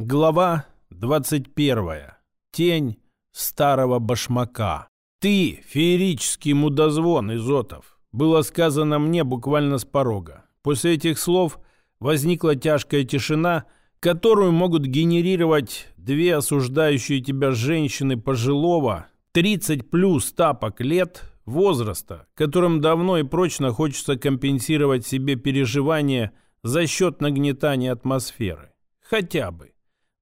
Глава 21. Тень старого башмака. «Ты, феерический мудозвон, Изотов!» было сказано мне буквально с порога. После этих слов возникла тяжкая тишина, которую могут генерировать две осуждающие тебя женщины пожилого, 30 плюс тапок лет возраста, которым давно и прочно хочется компенсировать себе переживания за счет нагнетания атмосферы. Хотя бы.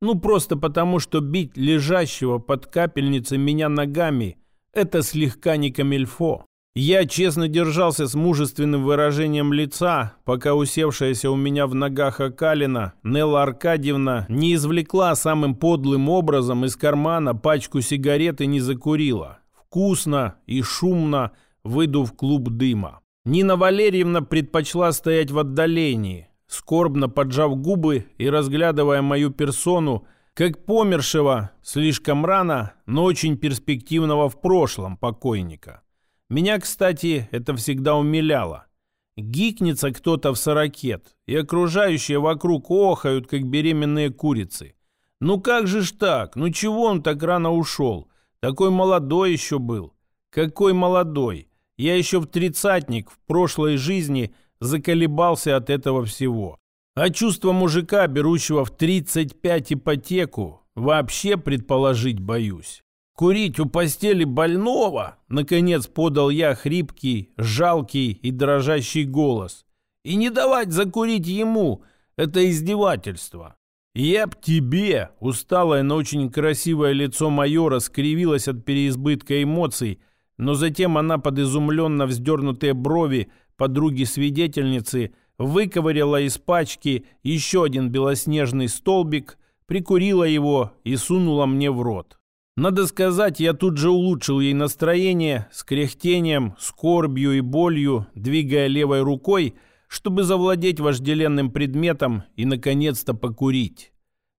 Ну, просто потому, что бить лежащего под капельницей меня ногами – это слегка не камильфо. Я честно держался с мужественным выражением лица, пока усевшаяся у меня в ногах Акалина Нелла Аркадьевна не извлекла самым подлым образом из кармана пачку сигарет и не закурила. Вкусно и шумно выдув клуб дыма. Нина Валерьевна предпочла стоять в отдалении, скорбно поджав губы и разглядывая мою персону, как помершего слишком рано, но очень перспективного в прошлом покойника. Меня, кстати, это всегда умиляло. Гикнется кто-то в сорокет, и окружающие вокруг охают, как беременные курицы. Ну как же ж так? Ну чего он так рано ушел? Такой молодой еще был. Какой молодой? Я еще в тридцатник в прошлой жизни заколебался от этого всего. А чувство мужика, берущего в 35 ипотеку, вообще предположить боюсь. Курить у постели больного, наконец подал я хрипкий, жалкий и дрожащий голос. И не давать закурить ему – это издевательство. Я б тебе, усталое, но очень красивое лицо майора скривилось от переизбытка эмоций, но затем она под изумленно вздернутые брови подруги-свидетельницы выковыряла из пачки еще один белоснежный столбик, прикурила его и сунула мне в рот. Надо сказать, я тут же улучшил ей настроение с кряхтением, скорбью и болью, двигая левой рукой, чтобы завладеть вожделенным предметом и, наконец-то, покурить.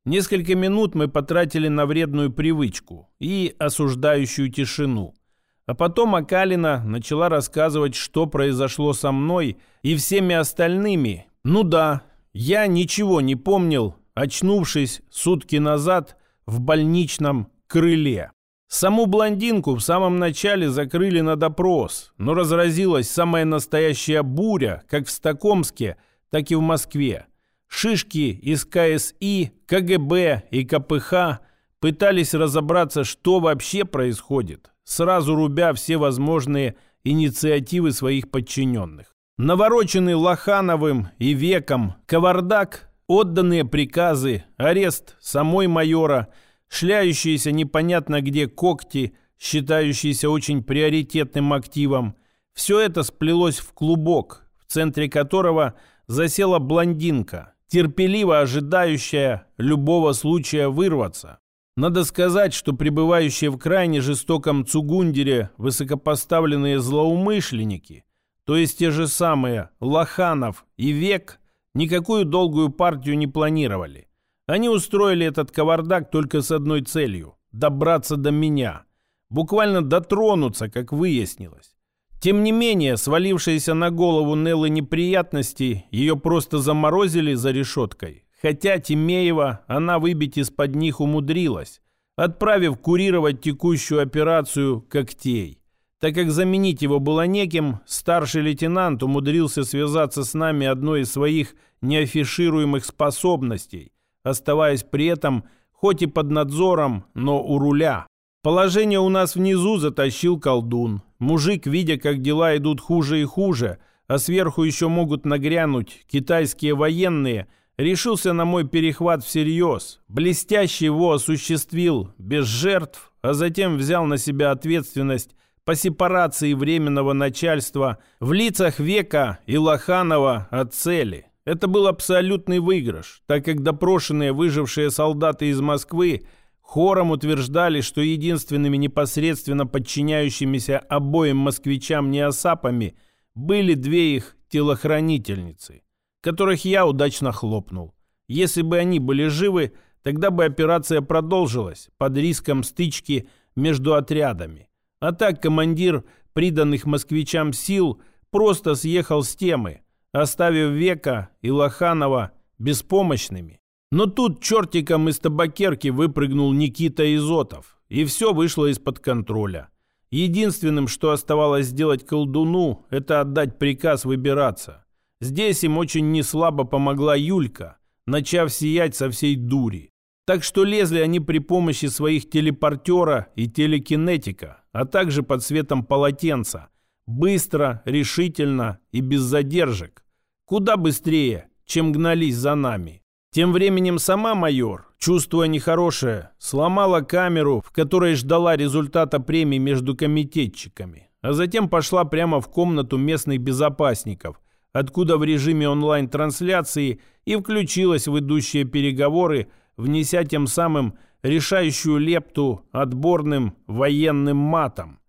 Несколько минут мы потратили на вредную привычку и осуждающую тишину – а потом Акалина начала рассказывать, что произошло со мной и всеми остальными. Ну да, я ничего не помнил, очнувшись сутки назад в больничном крыле. Саму блондинку в самом начале закрыли на допрос, но разразилась самая настоящая буря, как в Стокомске, так и в Москве. Шишки из КСИ, КГБ и КПХ пытались разобраться, что вообще происходит сразу рубя все возможные инициативы своих подчиненных. Навороченный Лохановым и Веком кавардак, отданные приказы, арест самой майора, шляющиеся непонятно где когти, считающиеся очень приоритетным активом, все это сплелось в клубок, в центре которого засела блондинка, терпеливо ожидающая любого случая вырваться. Надо сказать, что пребывающие в крайне жестоком Цугундере высокопоставленные злоумышленники, то есть те же самые Лоханов и Век, никакую долгую партию не планировали. Они устроили этот кавардак только с одной целью – добраться до меня. Буквально дотронуться, как выяснилось. Тем не менее, свалившиеся на голову Неллы неприятности ее просто заморозили за решеткой, Хотя Тимеева она выбить из-под них умудрилась, отправив курировать текущую операцию когтей. Так как заменить его было неким, старший лейтенант умудрился связаться с нами одной из своих неафишируемых способностей, оставаясь при этом хоть и под надзором, но у руля. Положение у нас внизу затащил колдун. Мужик, видя, как дела идут хуже и хуже, а сверху еще могут нагрянуть китайские военные – решился на мой перехват всерьез, блестяще его осуществил, без жертв, а затем взял на себя ответственность по сепарации временного начальства в лицах Века и Лоханова от цели. Это был абсолютный выигрыш, так как допрошенные выжившие солдаты из Москвы хором утверждали, что единственными непосредственно подчиняющимися обоим москвичам неосапами были две их телохранительницы которых я удачно хлопнул. Если бы они были живы, тогда бы операция продолжилась под риском стычки между отрядами. А так командир приданных москвичам сил просто съехал с темы, оставив Века и Лоханова беспомощными. Но тут чертиком из табакерки выпрыгнул Никита Изотов, и все вышло из-под контроля. Единственным, что оставалось сделать колдуну, это отдать приказ выбираться. Здесь им очень неслабо помогла Юлька, начав сиять со всей дури. Так что лезли они при помощи своих телепортера и телекинетика, а также под светом полотенца. Быстро, решительно и без задержек. Куда быстрее, чем гнались за нами. Тем временем сама майор, чувствуя нехорошее, сломала камеру, в которой ждала результата премии между комитетчиками, а затем пошла прямо в комнату местных безопасников, откуда в режиме онлайн-трансляции и включилась в идущие переговоры внеся тем самым решающую лепту отборным военным матом.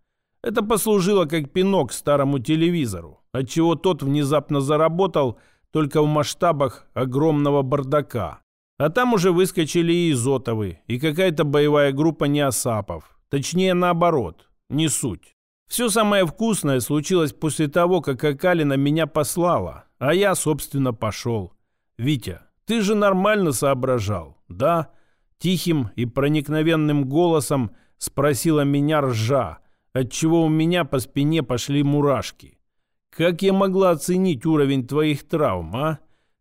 Это послужило как пинок старому телевизору, отчего тот внезапно заработал только в масштабах огромного бардака. А там уже выскочили и Изотовы, и какая-то боевая группа неосапов. Точнее, наоборот, не суть. Все самое вкусное случилось после того, как Акалина меня послала, а я, собственно, пошел. Витя, ты же нормально соображал, да?» Тихим и проникновенным голосом спросила меня ржа, отчего у меня по спине пошли мурашки. «Как я могла оценить уровень твоих травм, а?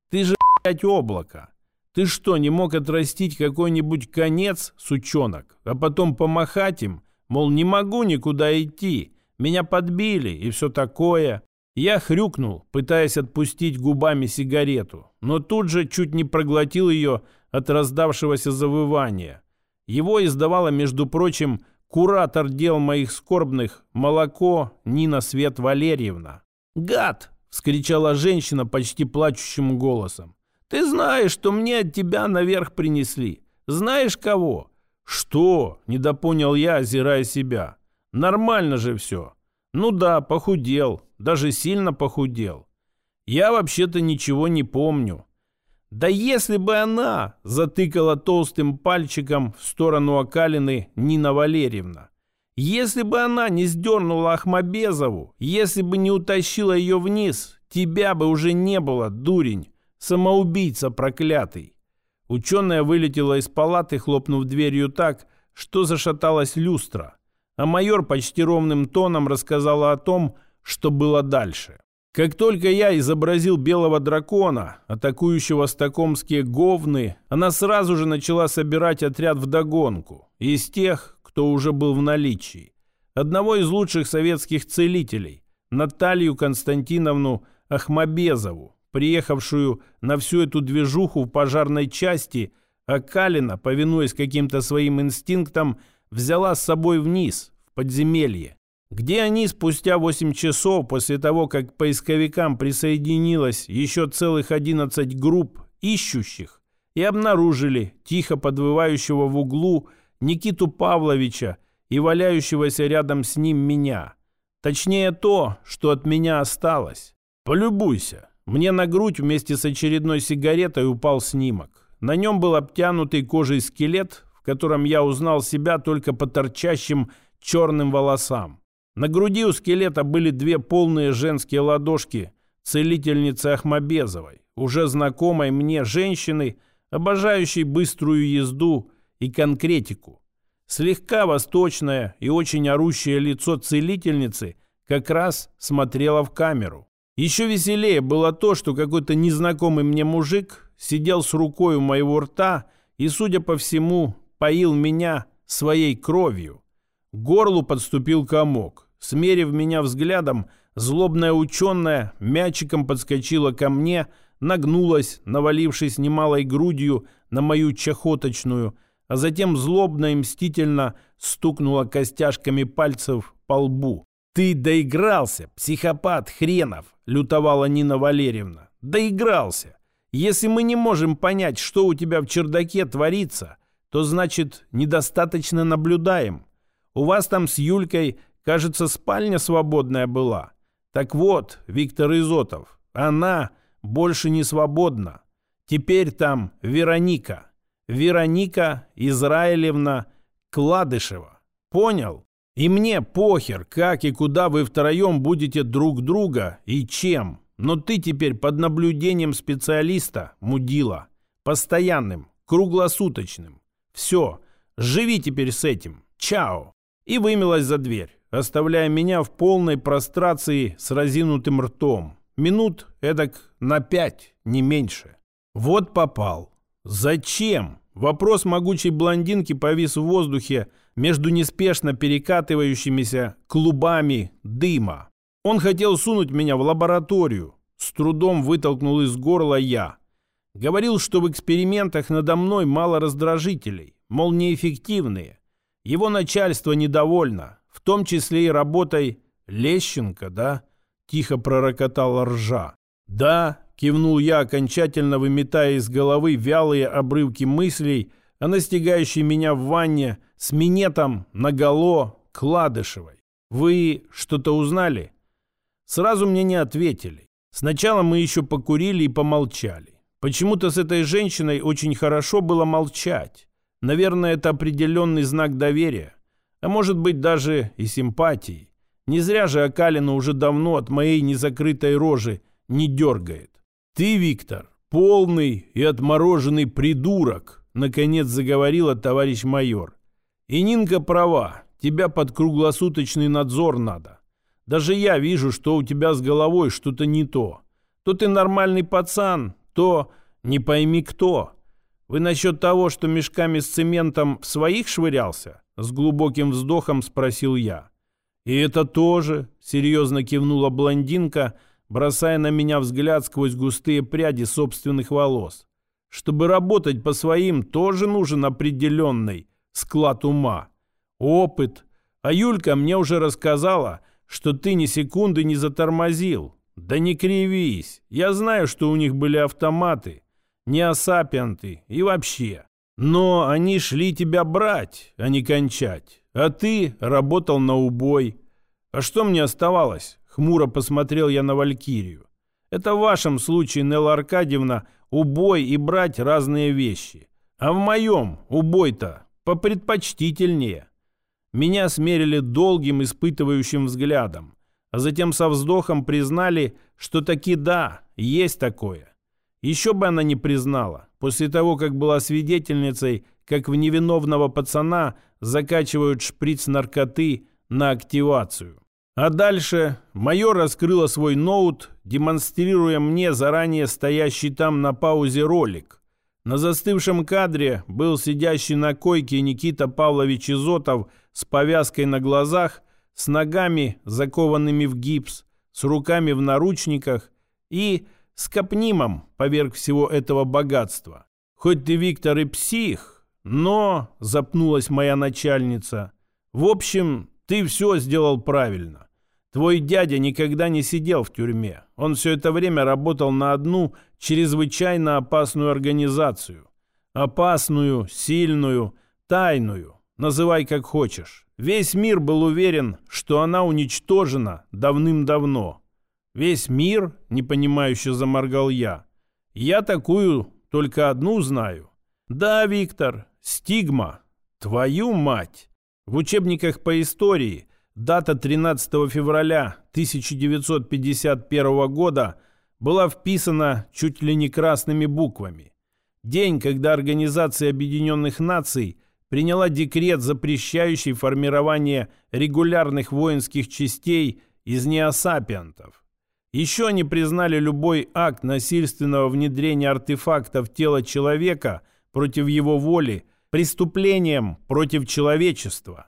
Ты же, блядь, облако. Ты что, не мог отрастить какой-нибудь конец, сучонок, а потом помахать им? Мол, не могу никуда идти, меня подбили и все такое. Я хрюкнул, пытаясь отпустить губами сигарету, но тут же чуть не проглотил ее от раздавшегося завывания. Его издавала, между прочим, куратор дел моих скорбных «Молоко» Нина Свет Валерьевна. «Гад!» — вскричала женщина почти плачущим голосом. «Ты знаешь, что мне от тебя наверх принесли. Знаешь кого?» «Что?» — недопонял я, озирая себя. «Нормально же все. Ну да, похудел, даже сильно похудел. Я вообще-то ничего не помню. Да если бы она затыкала толстым пальчиком в сторону окалины Нина Валерьевна. Если бы она не сдернула Ахмабезову, если бы не утащила ее вниз, тебя бы уже не было, дурень, самоубийца проклятый. Ученая вылетела из палаты, хлопнув дверью так, что зашаталась люстра а майор почти ровным тоном рассказала о том, что было дальше. Как только я изобразил белого дракона, атакующего стокомские говны, она сразу же начала собирать отряд вдогонку из тех, кто уже был в наличии. Одного из лучших советских целителей, Наталью Константиновну Ахмабезову, приехавшую на всю эту движуху в пожарной части, а Калина, повинуясь каким-то своим инстинктам, взяла с собой вниз, в подземелье, где они спустя 8 часов после того, как к поисковикам присоединилось еще целых 11 групп ищущих, и обнаружили тихо подвывающего в углу Никиту Павловича и валяющегося рядом с ним меня. Точнее то, что от меня осталось. Полюбуйся. Мне на грудь вместе с очередной сигаретой упал снимок. На нем был обтянутый кожей скелет, котором я узнал себя только по торчащим черным волосам. На груди у скелета были две полные женские ладошки целительницы Ахмабезовой, уже знакомой мне женщины, обожающей быструю езду и конкретику. Слегка восточное и очень орущее лицо целительницы как раз смотрело в камеру. Еще веселее было то, что какой-то незнакомый мне мужик сидел с рукой у моего рта и, судя по всему, поил меня своей кровью. К горлу подступил комок. Смерив меня взглядом, злобная ученая мячиком подскочила ко мне, нагнулась, навалившись немалой грудью на мою чахоточную, а затем злобно и мстительно стукнула костяшками пальцев по лбу. «Ты доигрался, психопат хренов!» — лютовала Нина Валерьевна. «Доигрался! Если мы не можем понять, что у тебя в чердаке творится, то значит недостаточно наблюдаем. У вас там с Юлькой, кажется, спальня свободная была. Так вот, Виктор Изотов, она больше не свободна. Теперь там Вероника. Вероника Израилевна Кладышева. Понял? И мне похер, как и куда вы втроем будете друг друга и чем. Но ты теперь под наблюдением специалиста, мудила. Постоянным, круглосуточным. Все, живи теперь с этим. Чао. И вымилась за дверь, оставляя меня в полной прострации с разинутым ртом. Минут эдак на пять, не меньше. Вот попал. Зачем? Вопрос могучей блондинки повис в воздухе между неспешно перекатывающимися клубами дыма. Он хотел сунуть меня в лабораторию. С трудом вытолкнул из горла я. Говорил, что в экспериментах надо мной мало раздражителей, мол, неэффективные. Его начальство недовольно, в том числе и работой Лещенко, да? Тихо пророкотал ржа. Да, кивнул я, окончательно выметая из головы вялые обрывки мыслей о настигающей меня в ванне с минетом наголо Кладышевой. Вы что-то узнали? Сразу мне не ответили. Сначала мы еще покурили и помолчали. Почему-то с этой женщиной очень хорошо было молчать. Наверное, это определенный знак доверия. А может быть, даже и симпатии. Не зря же Акалина уже давно от моей незакрытой рожи не дергает. «Ты, Виктор, полный и отмороженный придурок», наконец заговорила товарищ майор. «И Нинка права, тебя под круглосуточный надзор надо. Даже я вижу, что у тебя с головой что-то не то. То ты нормальный пацан, то не пойми кто. Вы насчет того, что мешками с цементом в своих швырялся? С глубоким вздохом спросил я. И это тоже, серьезно кивнула блондинка, бросая на меня взгляд сквозь густые пряди собственных волос. Чтобы работать по своим, тоже нужен определенный склад ума. Опыт. А Юлька мне уже рассказала, что ты ни секунды не затормозил. Да не кривись. Я знаю, что у них были автоматы, не асапианты и вообще. Но они шли тебя брать, а не кончать. А ты работал на убой. А что мне оставалось? Хмуро посмотрел я на Валькирию. Это в вашем случае, Нелла Аркадьевна, убой и брать разные вещи. А в моем убой-то попредпочтительнее. Меня смерили долгим испытывающим взглядом, а затем со вздохом признали, что таки да, есть такое. Еще бы она не признала, после того, как была свидетельницей, как в невиновного пацана закачивают шприц наркоты на активацию. А дальше майор раскрыла свой ноут, демонстрируя мне заранее стоящий там на паузе ролик. На застывшем кадре был сидящий на койке Никита Павлович Изотов – с повязкой на глазах, с ногами, закованными в гипс, с руками в наручниках и с капнимом поверх всего этого богатства. Хоть ты, Виктор, и псих, но, запнулась моя начальница, в общем, ты все сделал правильно. Твой дядя никогда не сидел в тюрьме. Он все это время работал на одну чрезвычайно опасную организацию. Опасную, сильную, тайную, называй как хочешь. Весь мир был уверен, что она уничтожена давным-давно. Весь мир, непонимающе заморгал я. Я такую только одну знаю. Да, Виктор, стигма. Твою мать! В учебниках по истории дата 13 февраля 1951 года была вписана чуть ли не красными буквами. День, когда Организация Объединенных Наций приняла декрет, запрещающий формирование регулярных воинских частей из неосапиантов. Еще они признали любой акт насильственного внедрения артефактов в тело человека против его воли преступлением против человечества.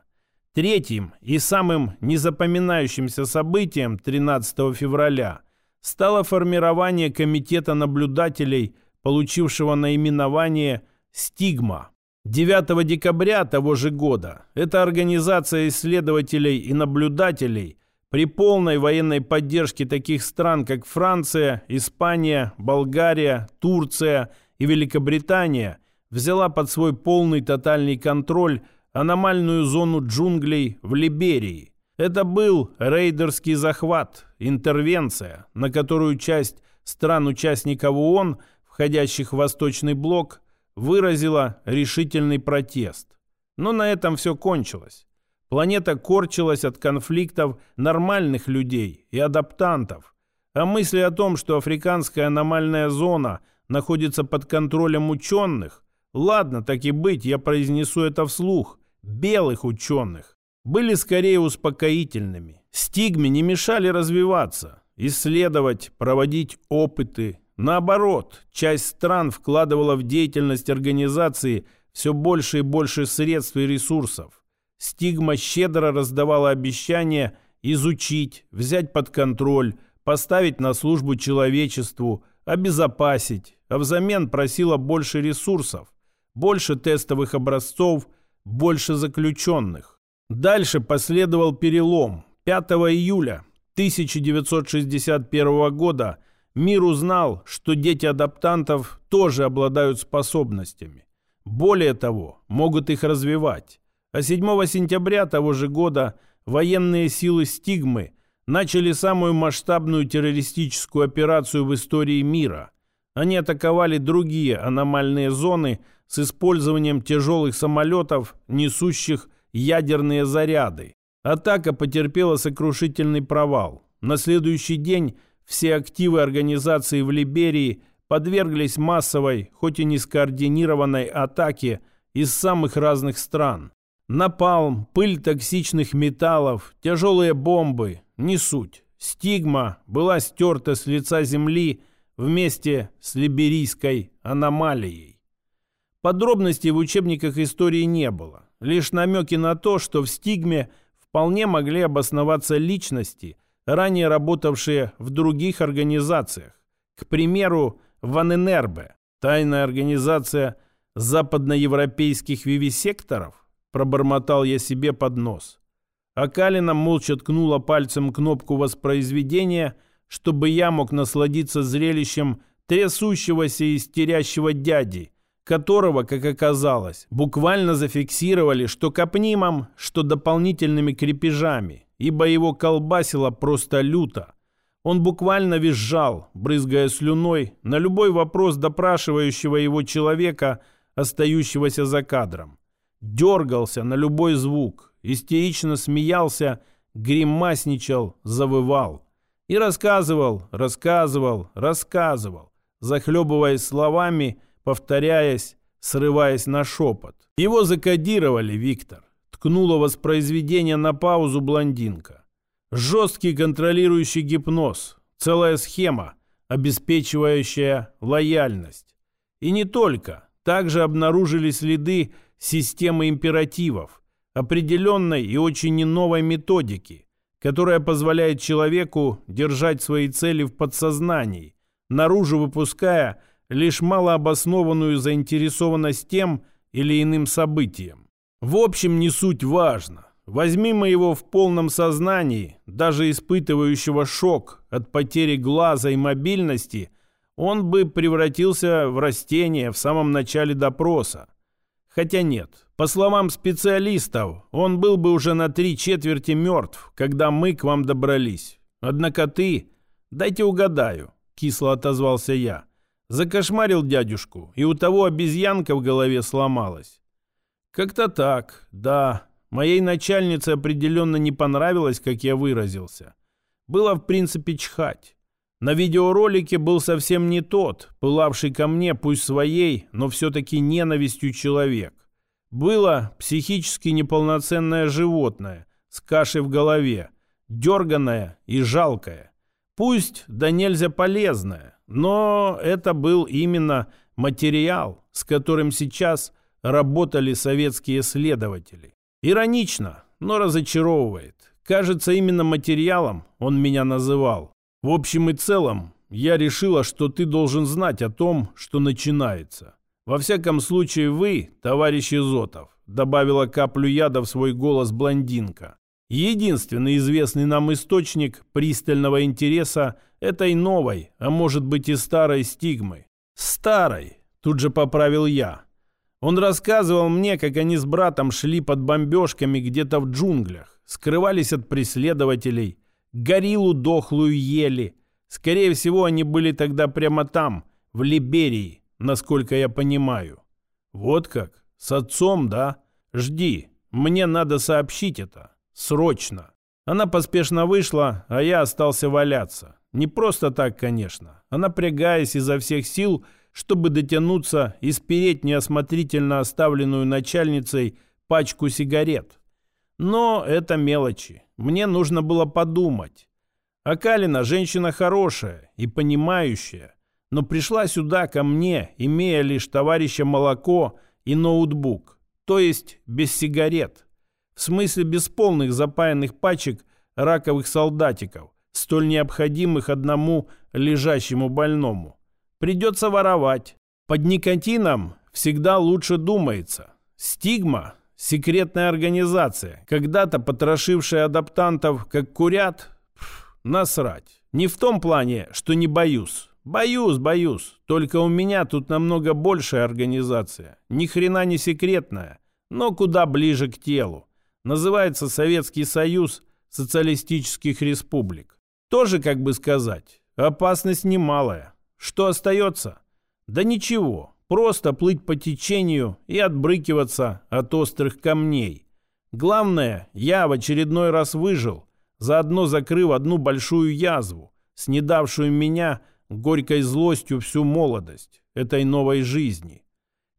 Третьим и самым незапоминающимся событием 13 февраля стало формирование комитета наблюдателей, получившего наименование «Стигма». 9 декабря того же года эта организация исследователей и наблюдателей при полной военной поддержке таких стран, как Франция, Испания, Болгария, Турция и Великобритания, взяла под свой полный тотальный контроль аномальную зону джунглей в Либерии. Это был рейдерский захват, интервенция, на которую часть стран-участников ООН, входящих в Восточный блок, выразила решительный протест. Но на этом все кончилось. Планета корчилась от конфликтов нормальных людей и адаптантов. А мысли о том, что африканская аномальная зона находится под контролем ученых, Ладно, так и быть, я произнесу это вслух. Белых ученых были скорее успокоительными. Стигме не мешали развиваться, исследовать, проводить опыты. Наоборот, часть стран вкладывала в деятельность организации все больше и больше средств и ресурсов. Стигма щедро раздавала обещания изучить, взять под контроль, поставить на службу человечеству, обезопасить, а взамен просила больше ресурсов, больше тестовых образцов, больше заключенных. Дальше последовал перелом. 5 июля 1961 года мир узнал, что дети адаптантов тоже обладают способностями. Более того, могут их развивать. А 7 сентября того же года военные силы «Стигмы» начали самую масштабную террористическую операцию в истории мира. Они атаковали другие аномальные зоны с использованием тяжелых самолетов, несущих ядерные заряды. Атака потерпела сокрушительный провал. На следующий день все активы организации в Либерии подверглись массовой, хоть и не скоординированной атаке из самых разных стран. Напалм, пыль токсичных металлов, тяжелые бомбы – не суть. Стигма была стерта с лица земли вместе с либерийской аномалией. Подробностей в учебниках истории не было. Лишь намеки на то, что в стигме вполне могли обосноваться личности, ранее работавшие в других организациях. К примеру, в тайная организация западноевропейских вивисекторов, пробормотал я себе под нос. А Калина молча ткнула пальцем кнопку воспроизведения, чтобы я мог насладиться зрелищем трясущегося и истерящего дяди, которого, как оказалось, буквально зафиксировали что капнимом, что дополнительными крепежами, ибо его колбасило просто люто. Он буквально визжал, брызгая слюной, на любой вопрос допрашивающего его человека, остающегося за кадром дергался на любой звук, истерично смеялся, гримасничал, завывал. И рассказывал, рассказывал, рассказывал, захлебываясь словами, повторяясь, срываясь на шепот. Его закодировали, Виктор. Ткнула воспроизведение на паузу блондинка. Жесткий контролирующий гипноз. Целая схема, обеспечивающая лояльность. И не только. Также обнаружили следы системы императивов, определенной и очень не новой методики, которая позволяет человеку держать свои цели в подсознании, наружу выпуская лишь малообоснованную заинтересованность тем или иным событием. В общем, не суть важно. Возьми мы его в полном сознании, даже испытывающего шок от потери глаза и мобильности, он бы превратился в растение в самом начале допроса. Хотя нет. По словам специалистов, он был бы уже на три четверти мертв, когда мы к вам добрались. Однако ты... Дайте угадаю, кисло отозвался я. Закошмарил дядюшку, и у того обезьянка в голове сломалась. Как-то так, да. Моей начальнице определенно не понравилось, как я выразился. Было, в принципе, чхать. На видеоролике был совсем не тот, пылавший ко мне, пусть своей, но все-таки ненавистью человек. Было психически неполноценное животное с кашей в голове, дерганное и жалкое. Пусть да нельзя полезное, но это был именно материал, с которым сейчас работали советские следователи. Иронично, но разочаровывает. Кажется, именно материалом он меня называл. В общем и целом, я решила, что ты должен знать о том, что начинается. Во всяком случае, вы, товарищ Изотов, добавила каплю яда в свой голос блондинка. Единственный известный нам источник пристального интереса этой новой, а может быть и старой стигмы. Старой, тут же поправил я. Он рассказывал мне, как они с братом шли под бомбежками где-то в джунглях, скрывались от преследователей, гориллу дохлую ели. Скорее всего, они были тогда прямо там, в Либерии, насколько я понимаю. Вот как? С отцом, да? Жди, мне надо сообщить это. Срочно. Она поспешно вышла, а я остался валяться. Не просто так, конечно, а напрягаясь изо всех сил, чтобы дотянуться и спереть неосмотрительно оставленную начальницей пачку сигарет. Но это мелочи. Мне нужно было подумать. А Калина женщина хорошая и понимающая, но пришла сюда ко мне, имея лишь товарища молоко и ноутбук, то есть без сигарет. В смысле без полных запаянных пачек раковых солдатиков, столь необходимых одному лежащему больному. Придется воровать. Под никотином всегда лучше думается. Стигма – секретная организация, когда-то потрошившая адаптантов как курят. Пф, насрать. Не в том плане, что не боюсь. Боюсь, боюсь. Только у меня тут намного большая организация. Ни хрена не секретная, но куда ближе к телу. Называется Советский Союз Социалистических Республик. Тоже, как бы сказать, опасность немалая. Что остается? Да ничего, просто плыть по течению и отбрыкиваться от острых камней. Главное, я в очередной раз выжил, заодно закрыв одну большую язву, снедавшую меня горькой злостью всю молодость этой новой жизни.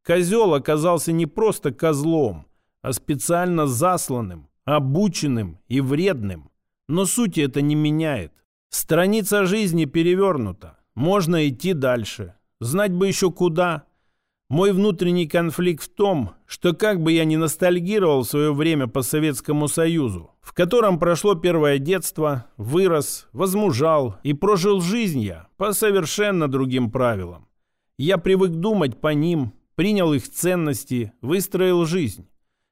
Козел оказался не просто козлом, а специально засланным, обученным и вредным. Но сути это не меняет. Страница жизни перевернута. Можно идти дальше. Знать бы еще куда. Мой внутренний конфликт в том, что как бы я ни ностальгировал в свое время по Советскому Союзу, в котором прошло первое детство, вырос, возмужал и прожил жизнь я по совершенно другим правилам. Я привык думать по ним, принял их ценности, выстроил жизнь.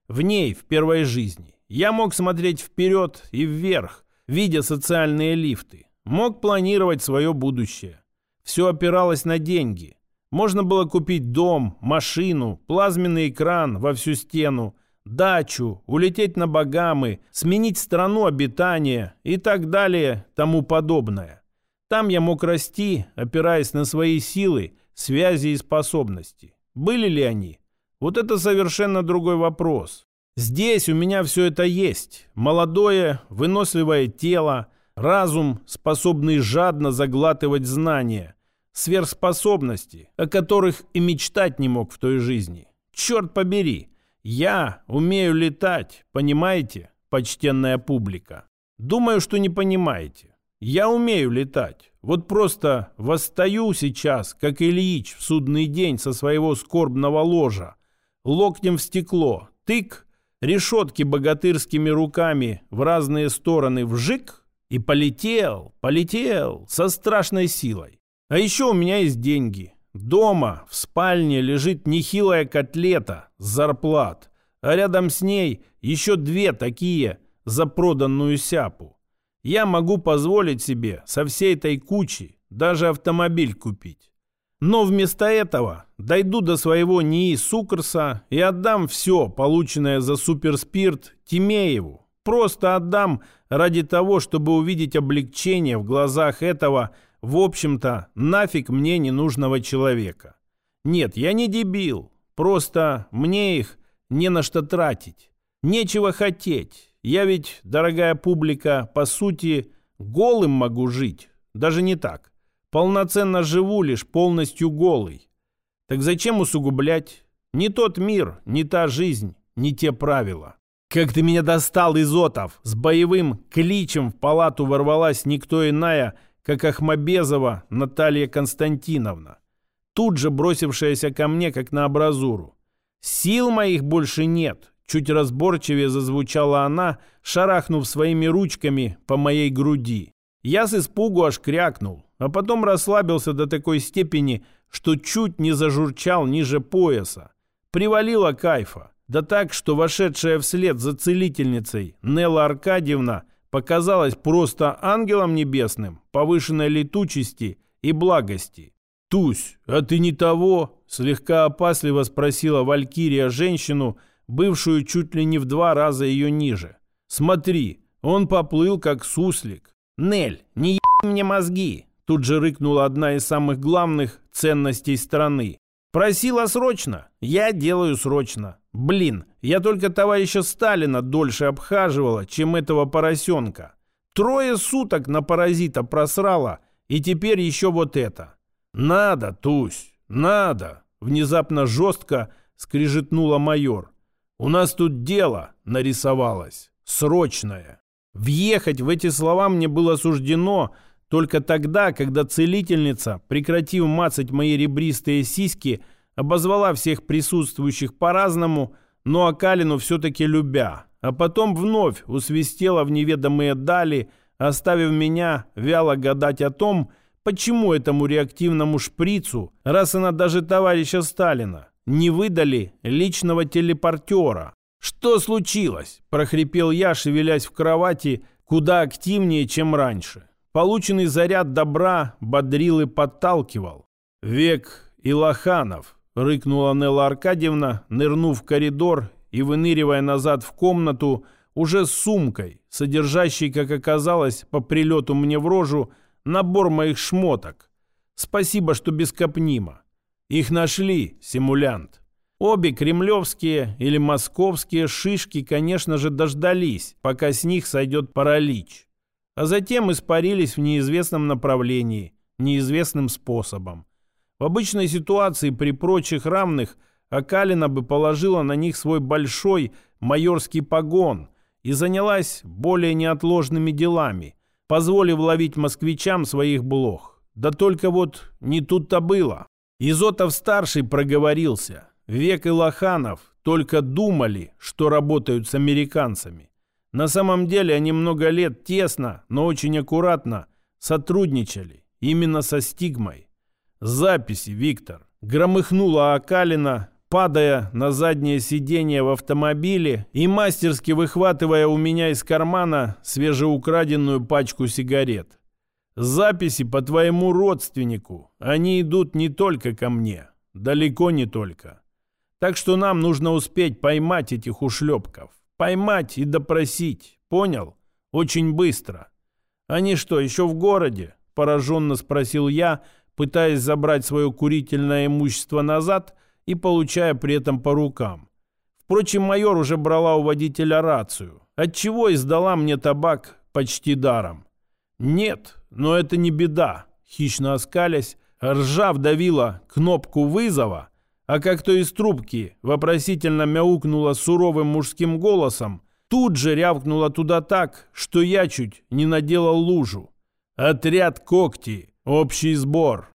В ней, в первой жизни, я мог смотреть вперед и вверх, видя социальные лифты, мог планировать свое будущее. Все опиралось на деньги. Можно было купить дом, машину, плазменный экран во всю стену, дачу, улететь на Багамы, сменить страну обитания и так далее, тому подобное. Там я мог расти, опираясь на свои силы, связи и способности. Были ли они? Вот это совершенно другой вопрос. Здесь у меня все это есть. Молодое, выносливое тело, разум, способный жадно заглатывать знания, сверхспособности, о которых и мечтать не мог в той жизни. Черт побери, я умею летать, понимаете, почтенная публика? Думаю, что не понимаете. Я умею летать. Вот просто восстаю сейчас, как Ильич в судный день со своего скорбного ложа, локтем в стекло, тык, решетки богатырскими руками в разные стороны вжик и полетел, полетел со страшной силой. А еще у меня есть деньги. Дома, в спальне лежит нехилая котлета с зарплат, а рядом с ней еще две такие за проданную сяпу. Я могу позволить себе со всей этой кучи даже автомобиль купить. Но вместо этого дойду до своего НИИ Сукарса и отдам все, полученное за суперспирт, Тимееву. Просто отдам ради того, чтобы увидеть облегчение в глазах этого, в общем-то, нафиг мне ненужного человека. Нет, я не дебил. Просто мне их не на что тратить. Нечего хотеть. Я ведь, дорогая публика, по сути, голым могу жить. Даже не так. Полноценно живу лишь полностью голый. Так зачем усугублять? Не тот мир, не та жизнь, не те правила. Как ты меня достал, Изотов! С боевым кличем в палату ворвалась никто иная, как Ахмабезова Наталья Константиновна, тут же бросившаяся ко мне, как на абразуру. «Сил моих больше нет!» Чуть разборчивее зазвучала она, шарахнув своими ручками по моей груди. Я с испугу аж крякнул а потом расслабился до такой степени, что чуть не зажурчал ниже пояса. Привалило кайфа. Да так, что вошедшая вслед за целительницей Нелла Аркадьевна показалась просто ангелом небесным, повышенной летучести и благости. «Тусь, а ты не того?» – слегка опасливо спросила Валькирия женщину, бывшую чуть ли не в два раза ее ниже. «Смотри, он поплыл, как суслик». «Нель, не еб мне мозги!» Тут же рыкнула одна из самых главных ценностей страны. Просила срочно. Я делаю срочно. Блин, я только товарища Сталина дольше обхаживала, чем этого поросенка. Трое суток на паразита просрала, и теперь еще вот это. Надо, Тусь, «Надо!» — внезапно жестко скрижетнула майор. «У нас тут дело нарисовалось. Срочное». Въехать в эти слова мне было суждено только тогда, когда целительница, прекратив мацать мои ребристые сиськи, обозвала всех присутствующих по-разному, но Акалину все-таки любя, а потом вновь усвистела в неведомые дали, оставив меня вяло гадать о том, почему этому реактивному шприцу, раз она даже товарища Сталина, не выдали личного телепортера. «Что случилось?» – прохрипел я, шевелясь в кровати куда активнее, чем раньше. Полученный заряд добра бодрил и подталкивал. «Век Илаханов», — рыкнула Нелла Аркадьевна, нырнув в коридор и выныривая назад в комнату, уже с сумкой, содержащей, как оказалось, по прилету мне в рожу, набор моих шмоток. Спасибо, что без капнима. Их нашли, симулянт. Обе кремлевские или московские шишки, конечно же, дождались, пока с них сойдет паралич. А затем испарились в неизвестном направлении, неизвестным способом. В обычной ситуации при прочих равных Акалина бы положила на них свой большой майорский погон и занялась более неотложными делами, позволив ловить москвичам своих блох. Да только вот не тут-то было. Изотов-старший проговорился. Век и Лоханов только думали, что работают с американцами. На самом деле они много лет тесно, но очень аккуратно сотрудничали именно со стигмой. Записи, Виктор. Громыхнула Акалина, падая на заднее сиденье в автомобиле и мастерски выхватывая у меня из кармана свежеукраденную пачку сигарет. Записи по твоему родственнику. Они идут не только ко мне. Далеко не только. Так что нам нужно успеть поймать этих ушлепков. Поймать и допросить. Понял? Очень быстро. Они что, еще в городе? Пораженно спросил я, пытаясь забрать свое курительное имущество назад и получая при этом по рукам. Впрочем, майор уже брала у водителя рацию, отчего издала мне табак почти даром. «Нет, но это не беда», — хищно оскалясь, ржа вдавила кнопку вызова — а как то из трубки вопросительно мяукнула суровым мужским голосом, тут же рявкнула туда так, что я чуть не наделал лужу. «Отряд когти! Общий сбор!